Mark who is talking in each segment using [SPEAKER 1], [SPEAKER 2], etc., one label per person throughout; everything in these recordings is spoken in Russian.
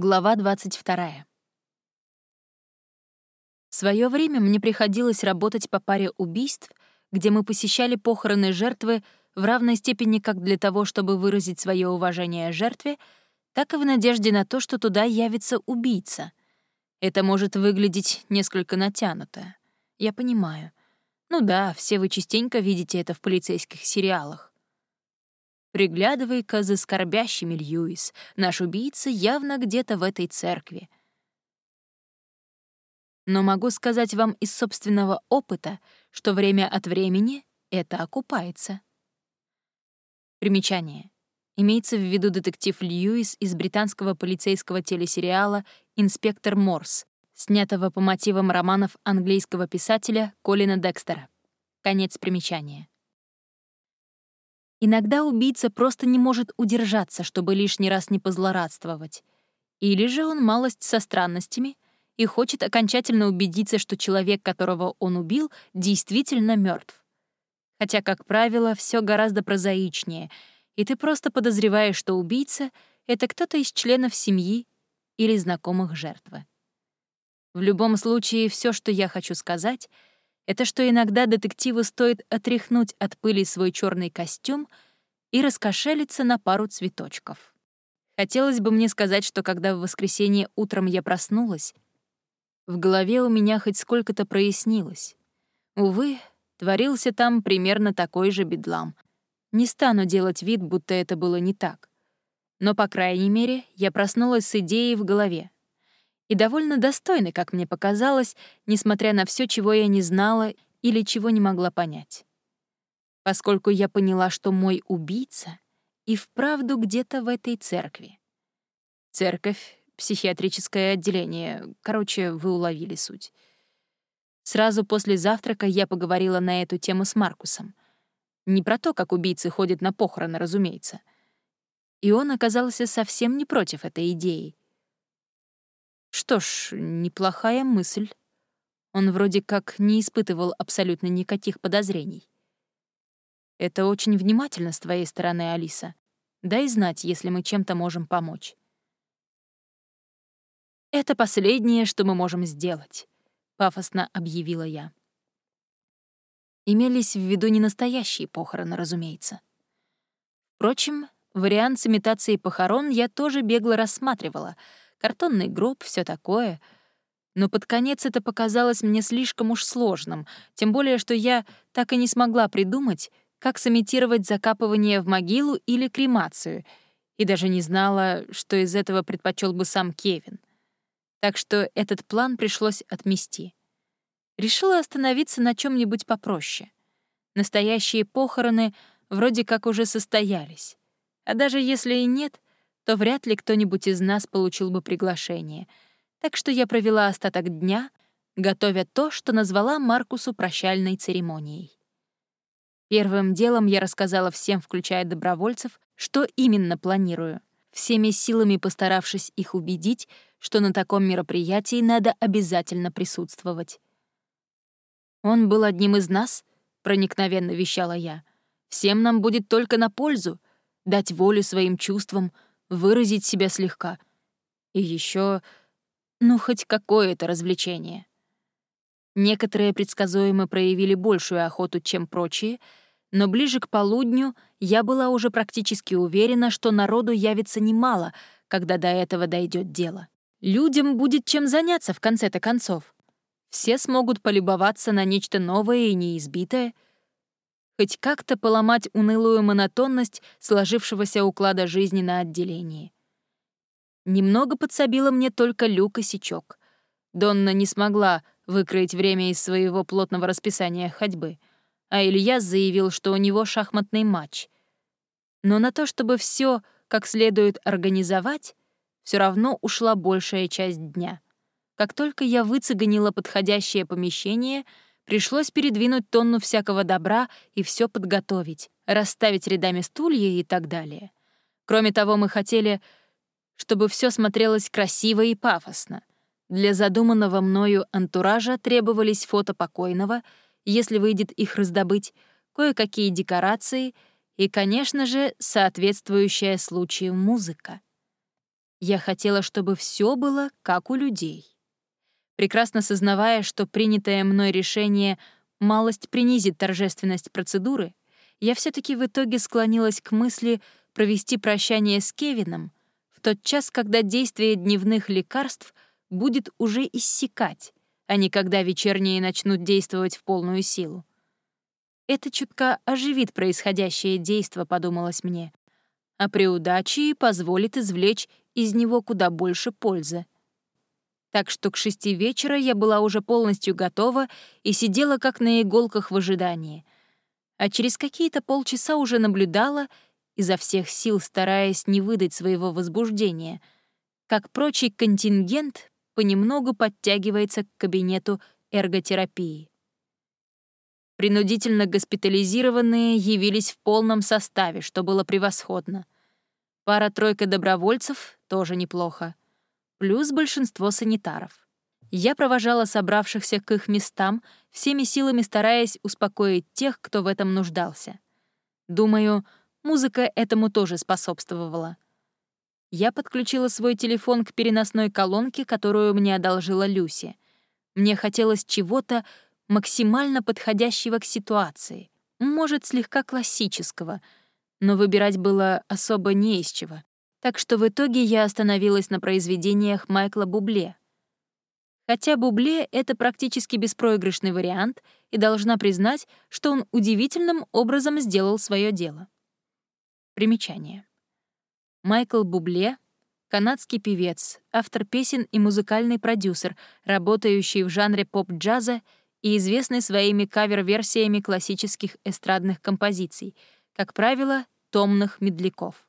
[SPEAKER 1] Глава 22. В свое время мне приходилось работать по паре убийств, где мы посещали похороны жертвы в равной степени как для того, чтобы выразить свое уважение жертве, так и в надежде на то, что туда явится убийца. Это может выглядеть несколько натянуто. Я понимаю. Ну да, все вы частенько видите это в полицейских сериалах. Приглядывай-ка за скорбящими, Льюис. Наш убийца явно где-то в этой церкви. Но могу сказать вам из собственного опыта, что время от времени это окупается. Примечание. Имеется в виду детектив Льюис из британского полицейского телесериала «Инспектор Морс», снятого по мотивам романов английского писателя Колина Декстера. Конец примечания. Иногда убийца просто не может удержаться, чтобы лишний раз не позлорадствовать. Или же он малость со странностями и хочет окончательно убедиться, что человек, которого он убил, действительно мертв. Хотя, как правило, все гораздо прозаичнее, и ты просто подозреваешь, что убийца — это кто-то из членов семьи или знакомых жертвы. В любом случае, все, что я хочу сказать — это что иногда детективу стоит отряхнуть от пыли свой черный костюм и раскошелиться на пару цветочков. Хотелось бы мне сказать, что когда в воскресенье утром я проснулась, в голове у меня хоть сколько-то прояснилось. Увы, творился там примерно такой же бедлам. Не стану делать вид, будто это было не так. Но, по крайней мере, я проснулась с идеей в голове и довольно достойный, как мне показалось, несмотря на все, чего я не знала или чего не могла понять. Поскольку я поняла, что мой убийца и вправду где-то в этой церкви. Церковь, психиатрическое отделение, короче, вы уловили суть. Сразу после завтрака я поговорила на эту тему с Маркусом. Не про то, как убийцы ходят на похороны, разумеется. И он оказался совсем не против этой идеи. Что ж, неплохая мысль. Он вроде как не испытывал абсолютно никаких подозрений. Это очень внимательно с твоей стороны, Алиса. Дай знать, если мы чем-то можем помочь. «Это последнее, что мы можем сделать», — пафосно объявила я. Имелись в виду не настоящие похороны, разумеется. Впрочем, вариант с имитацией похорон я тоже бегло рассматривала — картонный гроб, все такое. Но под конец это показалось мне слишком уж сложным, тем более что я так и не смогла придумать, как сымитировать закапывание в могилу или кремацию, и даже не знала, что из этого предпочел бы сам Кевин. Так что этот план пришлось отмести. Решила остановиться на чем нибудь попроще. Настоящие похороны вроде как уже состоялись. А даже если и нет — то вряд ли кто-нибудь из нас получил бы приглашение. Так что я провела остаток дня, готовя то, что назвала Маркусу прощальной церемонией. Первым делом я рассказала всем, включая добровольцев, что именно планирую, всеми силами постаравшись их убедить, что на таком мероприятии надо обязательно присутствовать. «Он был одним из нас», — проникновенно вещала я. «Всем нам будет только на пользу дать волю своим чувствам, выразить себя слегка. И еще, ну, хоть какое-то развлечение. Некоторые предсказуемо проявили большую охоту, чем прочие, но ближе к полудню я была уже практически уверена, что народу явится немало, когда до этого дойдет дело. Людям будет чем заняться в конце-то концов. Все смогут полюбоваться на нечто новое и неизбитое — хоть как-то поломать унылую монотонность сложившегося уклада жизни на отделении. Немного подсобила мне только Люк и Сичок. Донна не смогла выкроить время из своего плотного расписания ходьбы, а Илья заявил, что у него шахматный матч. Но на то, чтобы все как следует организовать, все равно ушла большая часть дня. Как только я выцегонила подходящее помещение — Пришлось передвинуть тонну всякого добра и все подготовить, расставить рядами стулья и так далее. Кроме того, мы хотели, чтобы все смотрелось красиво и пафосно. Для задуманного мною антуража требовались фото покойного, если выйдет их раздобыть, кое-какие декорации и, конечно же, соответствующая случаю музыка. Я хотела, чтобы все было как у людей. Прекрасно сознавая, что принятое мной решение малость принизит торжественность процедуры, я все таки в итоге склонилась к мысли провести прощание с Кевином в тот час, когда действие дневных лекарств будет уже иссякать, а не когда вечерние начнут действовать в полную силу. Это чутка оживит происходящее действо, подумалось мне, а при удаче позволит извлечь из него куда больше пользы. Так что к шести вечера я была уже полностью готова и сидела как на иголках в ожидании. А через какие-то полчаса уже наблюдала, изо всех сил стараясь не выдать своего возбуждения, как прочий контингент понемногу подтягивается к кабинету эрготерапии. Принудительно госпитализированные явились в полном составе, что было превосходно. Пара-тройка добровольцев — тоже неплохо плюс большинство санитаров. Я провожала собравшихся к их местам, всеми силами стараясь успокоить тех, кто в этом нуждался. Думаю, музыка этому тоже способствовала. Я подключила свой телефон к переносной колонке, которую мне одолжила Люси. Мне хотелось чего-то максимально подходящего к ситуации, может, слегка классического, но выбирать было особо не из чего. Так что в итоге я остановилась на произведениях Майкла Бубле. Хотя Бубле — это практически беспроигрышный вариант, и должна признать, что он удивительным образом сделал свое дело. Примечание. Майкл Бубле — канадский певец, автор песен и музыкальный продюсер, работающий в жанре поп-джаза и известный своими кавер-версиями классических эстрадных композиций, как правило, томных медляков.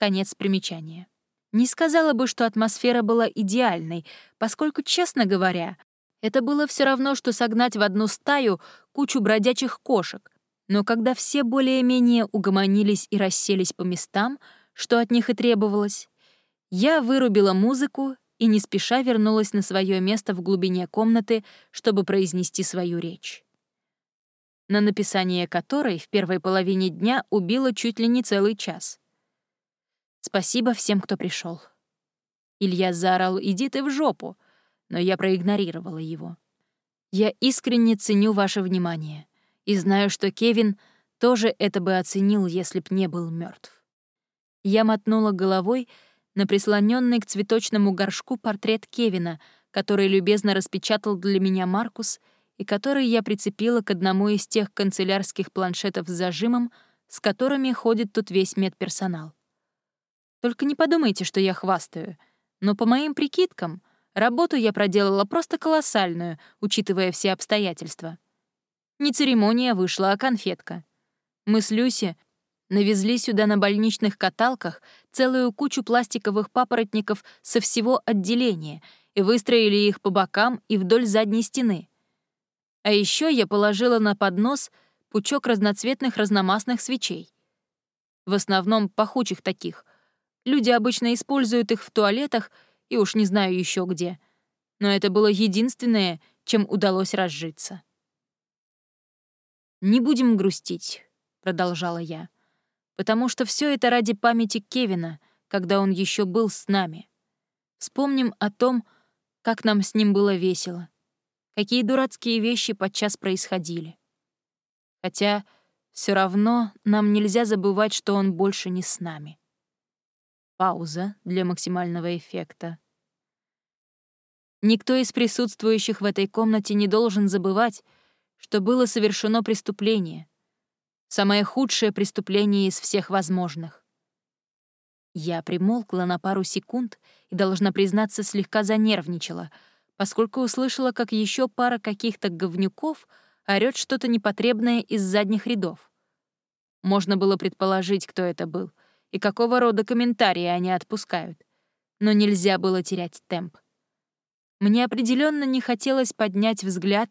[SPEAKER 1] Конец примечания. Не сказала бы, что атмосфера была идеальной, поскольку, честно говоря, это было все равно, что согнать в одну стаю кучу бродячих кошек. Но когда все более-менее угомонились и расселись по местам, что от них и требовалось, я вырубила музыку и не спеша вернулась на свое место в глубине комнаты, чтобы произнести свою речь. На написание которой в первой половине дня убило чуть ли не целый час. Спасибо всем, кто пришел. Илья заорал «Иди ты в жопу!», но я проигнорировала его. Я искренне ценю ваше внимание и знаю, что Кевин тоже это бы оценил, если б не был мертв. Я мотнула головой на прислоненный к цветочному горшку портрет Кевина, который любезно распечатал для меня Маркус и который я прицепила к одному из тех канцелярских планшетов с зажимом, с которыми ходит тут весь медперсонал. Только не подумайте, что я хвастаю. Но по моим прикидкам, работу я проделала просто колоссальную, учитывая все обстоятельства. Не церемония вышла, а конфетка. Мы с Люси навезли сюда на больничных каталках целую кучу пластиковых папоротников со всего отделения и выстроили их по бокам и вдоль задней стены. А еще я положила на поднос пучок разноцветных разномастных свечей. В основном пахучих таких, Люди обычно используют их в туалетах и уж не знаю еще где. Но это было единственное, чем удалось разжиться. «Не будем грустить», — продолжала я, «потому что все это ради памяти Кевина, когда он еще был с нами. Вспомним о том, как нам с ним было весело, какие дурацкие вещи подчас происходили. Хотя все равно нам нельзя забывать, что он больше не с нами. Пауза для максимального эффекта. Никто из присутствующих в этой комнате не должен забывать, что было совершено преступление. Самое худшее преступление из всех возможных. Я примолкла на пару секунд и, должна признаться, слегка занервничала, поскольку услышала, как еще пара каких-то говнюков орёт что-то непотребное из задних рядов. Можно было предположить, кто это был — и какого рода комментарии они отпускают. Но нельзя было терять темп. Мне определенно не хотелось поднять взгляд,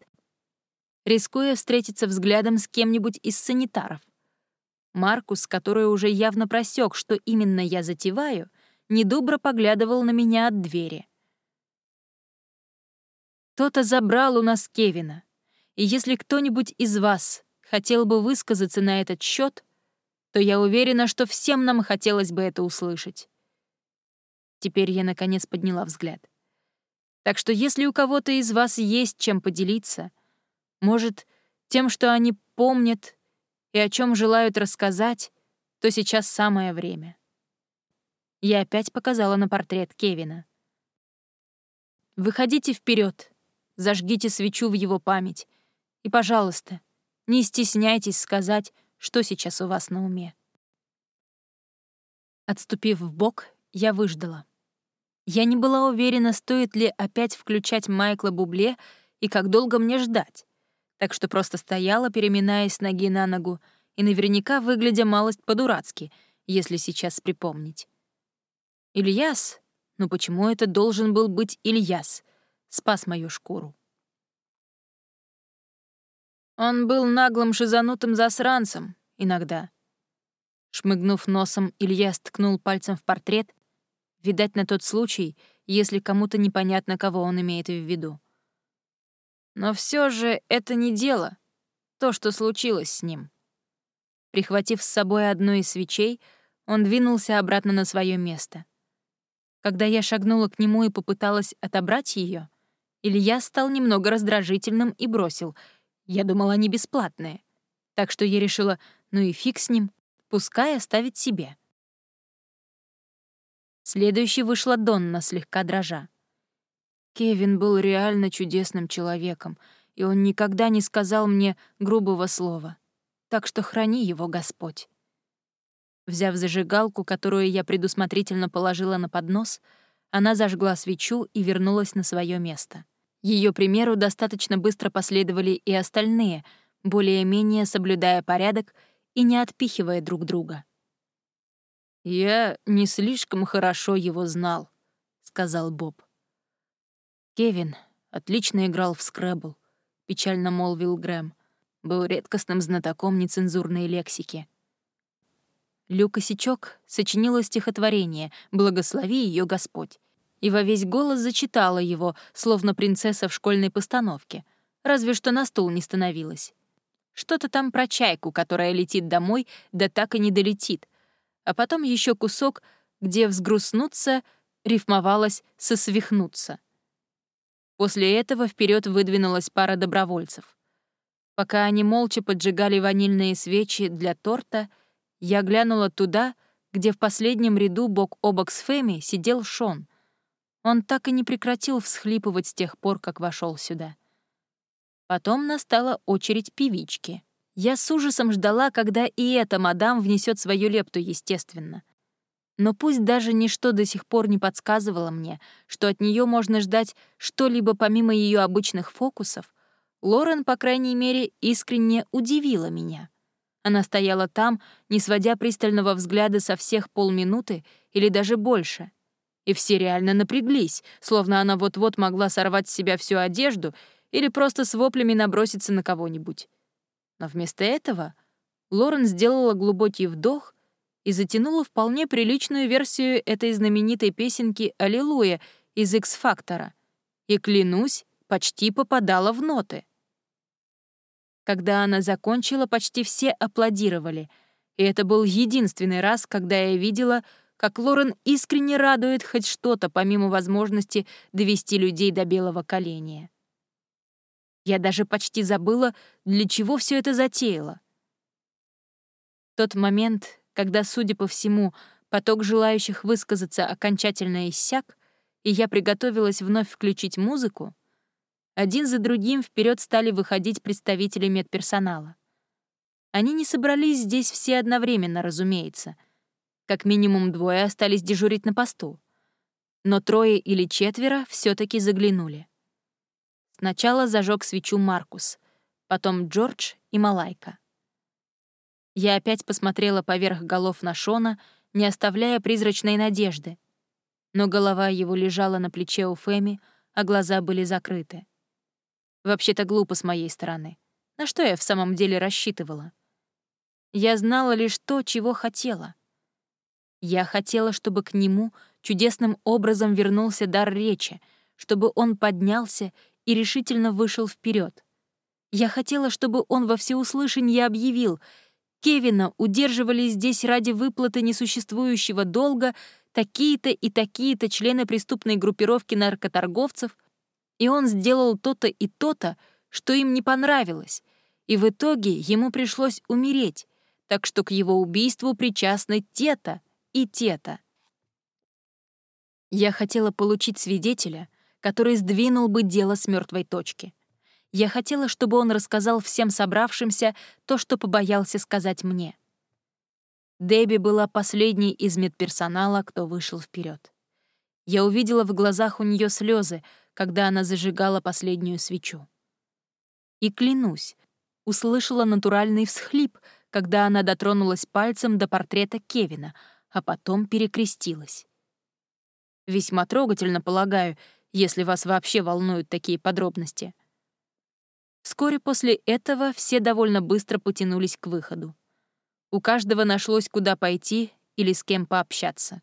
[SPEAKER 1] рискуя встретиться взглядом с кем-нибудь из санитаров. Маркус, который уже явно просек, что именно я затеваю, недобро поглядывал на меня от двери. Кто-то забрал у нас Кевина, и если кто-нибудь из вас хотел бы высказаться на этот счет, то я уверена, что всем нам хотелось бы это услышать. Теперь я, наконец, подняла взгляд. Так что если у кого-то из вас есть чем поделиться, может, тем, что они помнят и о чем желают рассказать, то сейчас самое время. Я опять показала на портрет Кевина. Выходите вперед, зажгите свечу в его память и, пожалуйста, не стесняйтесь сказать, что сейчас у вас на уме. Отступив в бок, я выждала. Я не была уверена, стоит ли опять включать Майкла Бубле и как долго мне ждать, так что просто стояла, переминаясь ноги на ногу, и наверняка выглядя малость по-дурацки, если сейчас припомнить. Ильяс, ну почему это должен был быть Ильяс, спас мою шкуру. Он был наглым шизанутым засранцем иногда. Шмыгнув носом, Илья сткнул пальцем в портрет, видать, на тот случай, если кому-то непонятно, кого он имеет в виду. Но все же это не дело, то, что случилось с ним. Прихватив с собой одну из свечей, он двинулся обратно на свое место. Когда я шагнула к нему и попыталась отобрать ее, Илья стал немного раздражительным и бросил — я думала, они бесплатные. Так что я решила, ну и фиг с ним, пускай оставит себе. Следующей вышла Донна, слегка дрожа. Кевин был реально чудесным человеком, и он никогда не сказал мне грубого слова. Так что храни его Господь. Взяв зажигалку, которую я предусмотрительно положила на поднос, она зажгла свечу и вернулась на свое место. Ее примеру достаточно быстро последовали и остальные, более-менее соблюдая порядок и не отпихивая друг друга. «Я не слишком хорошо его знал», — сказал Боб. «Кевин отлично играл в скрэбл», — печально молвил Грэм. Был редкостным знатоком нецензурной лексики. Люка Сичок сочинила стихотворение «Благослови ее Господь», и во весь голос зачитала его, словно принцесса в школьной постановке, разве что на стул не становилась. Что-то там про чайку, которая летит домой, да так и не долетит. А потом еще кусок, где взгрустнуться рифмовалось со свихнуться. После этого вперед выдвинулась пара добровольцев. Пока они молча поджигали ванильные свечи для торта, я глянула туда, где в последнем ряду бок о бок с Фэми сидел Шон. Он так и не прекратил всхлипывать с тех пор, как вошел сюда. Потом настала очередь певички. Я с ужасом ждала, когда и эта мадам внесет свою лепту, естественно. Но пусть даже ничто до сих пор не подсказывало мне, что от нее можно ждать что-либо помимо ее обычных фокусов, Лорен, по крайней мере, искренне удивила меня. Она стояла там, не сводя пристального взгляда со всех полминуты или даже больше — и все реально напряглись, словно она вот-вот могла сорвать с себя всю одежду или просто с воплями наброситься на кого-нибудь. Но вместо этого Лорен сделала глубокий вдох и затянула вполне приличную версию этой знаменитой песенки «Аллилуйя» из «Икс-фактора» и, клянусь, почти попадала в ноты. Когда она закончила, почти все аплодировали, и это был единственный раз, когда я видела, как Лорен искренне радует хоть что-то, помимо возможности довести людей до белого коленя. Я даже почти забыла, для чего все это затеяло. Тот момент, когда, судя по всему, поток желающих высказаться окончательно иссяк, и я приготовилась вновь включить музыку, один за другим вперед стали выходить представители медперсонала. Они не собрались здесь все одновременно, разумеется — как минимум двое остались дежурить на посту. Но трое или четверо все таки заглянули. Сначала зажег свечу Маркус, потом Джордж и Малайка. Я опять посмотрела поверх голов на Шона, не оставляя призрачной надежды. Но голова его лежала на плече у Фэми, а глаза были закрыты. Вообще-то глупо с моей стороны. На что я в самом деле рассчитывала? Я знала лишь то, чего хотела. Я хотела, чтобы к нему чудесным образом вернулся дар речи, чтобы он поднялся и решительно вышел вперед. Я хотела, чтобы он во всеуслышание объявил, Кевина удерживали здесь ради выплаты несуществующего долга такие-то и такие-то члены преступной группировки наркоторговцев, и он сделал то-то и то-то, что им не понравилось, и в итоге ему пришлось умереть, так что к его убийству причастны те-то и те-то. Я хотела получить свидетеля, который сдвинул бы дело с мертвой точки. Я хотела, чтобы он рассказал всем собравшимся то, что побоялся сказать мне. Дебби была последней из медперсонала, кто вышел вперед. Я увидела в глазах у нее слезы, когда она зажигала последнюю свечу. И клянусь, услышала натуральный всхлип, когда она дотронулась пальцем до портрета Кевина, а потом перекрестилась. Весьма трогательно, полагаю, если вас вообще волнуют такие подробности. Вскоре после этого все довольно быстро потянулись к выходу. У каждого нашлось, куда пойти или с кем пообщаться.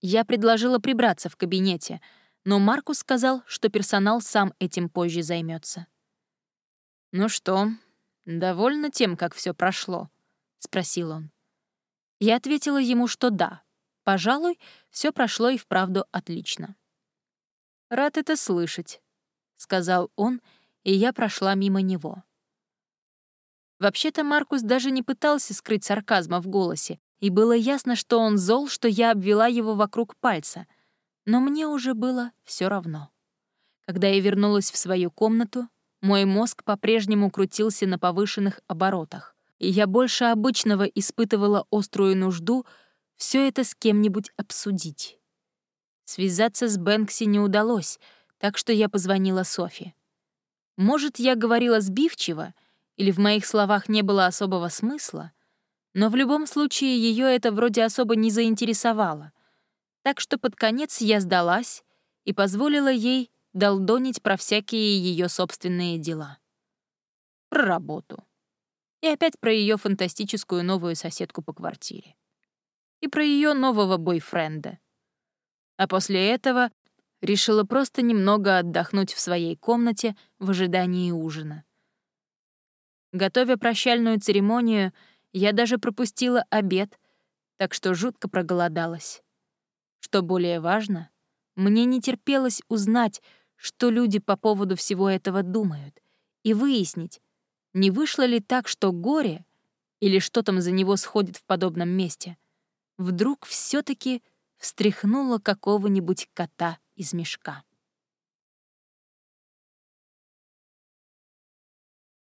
[SPEAKER 1] Я предложила прибраться в кабинете, но Маркус сказал, что персонал сам этим позже займется. «Ну что, довольна тем, как все прошло?» — спросил он. Я ответила ему, что да. Пожалуй, все прошло и вправду отлично. «Рад это слышать», — сказал он, и я прошла мимо него. Вообще-то Маркус даже не пытался скрыть сарказма в голосе, и было ясно, что он зол, что я обвела его вокруг пальца. Но мне уже было все равно. Когда я вернулась в свою комнату, мой мозг по-прежнему крутился на повышенных оборотах, и я больше обычного испытывала острую нужду все это с кем-нибудь обсудить. Связаться с Бэнкси не удалось, так что я позвонила Софи. Может, я говорила сбивчиво, или в моих словах не было особого смысла, но в любом случае ее это вроде особо не заинтересовало. Так что под конец я сдалась и позволила ей долдонить про всякие ее собственные дела. Про работу. И опять про ее фантастическую новую соседку по квартире. И про ее нового бойфренда. А после этого решила просто немного отдохнуть в своей комнате в ожидании ужина. Готовя прощальную церемонию, я даже пропустила обед, так что жутко проголодалась. Что более важно, мне не терпелось узнать, что люди по поводу всего этого думают, и выяснить, не вышло ли так, что горе, или что там за него сходит в подобном месте, вдруг все таки встряхнуло какого-нибудь кота из мешка.